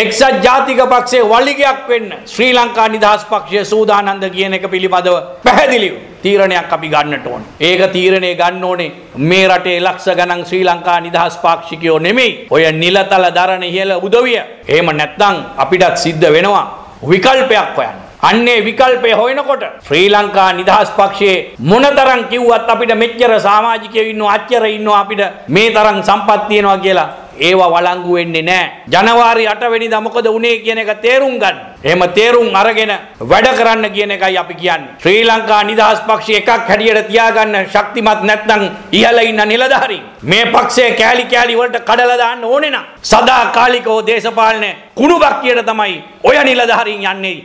එක්සත් ජාතික පක්ෂයේ වලිගයක් වෙන්න ශ්‍රී ලංකා නිදහස් පක්ෂය සූදානන්ද කියන එක පිළිබඳව පැහැදිලිව තීරණයක් අපි ගන්නට ඕන. ඒක තීරණය ගන්න ඕනේ මේ රටේ ලක්ෂ ගණන් ශ්‍රී ලංකා නිදහස් පාක්ෂිකයෝ නෙමෙයි. ඔය නිලතල දරන ඉහළ උදවිය. එහෙම නැත්නම් අපිටත් සිද්ධ වෙනවා විකල්පයක් හොයන්න. අන්නේ විකල්පය හොයනකොට ශ්‍රී ලංකා නිදහස් පක්ෂයේ මොනතරම් කිව්වත් අපිට මෙච්චර සමාජිකයෝ ඉන්නවා අච්චර ඉන්නවා අපිට මේ තරම් සම්පත් තියෙනවා කියලා ඒවා වළංගු වෙන්නේ නැහැ. ජනවාරි 8 වෙනිදා මොකද වුනේ කියන එක තේරුම් ගන්න. එහෙම තේරුම් අරගෙන වැඩ කරන්න කියන එකයි අපි කියන්නේ. ශ්‍රී ලංකා නිදහස් පක්ෂය එකක් හැටියට තියාගන්න ශක්තිමත් නැත්නම් ඉහළ ඉන්න නිලධාරීන් මේ පක්ෂයේ කෑලි කෑලි වලට කඩලා දාන්න ඕනේ නම් සදාකාලිකව දේශපාලන කුණු බක්කියට තමයි ඔය නිලධාරීන් යන්නේ.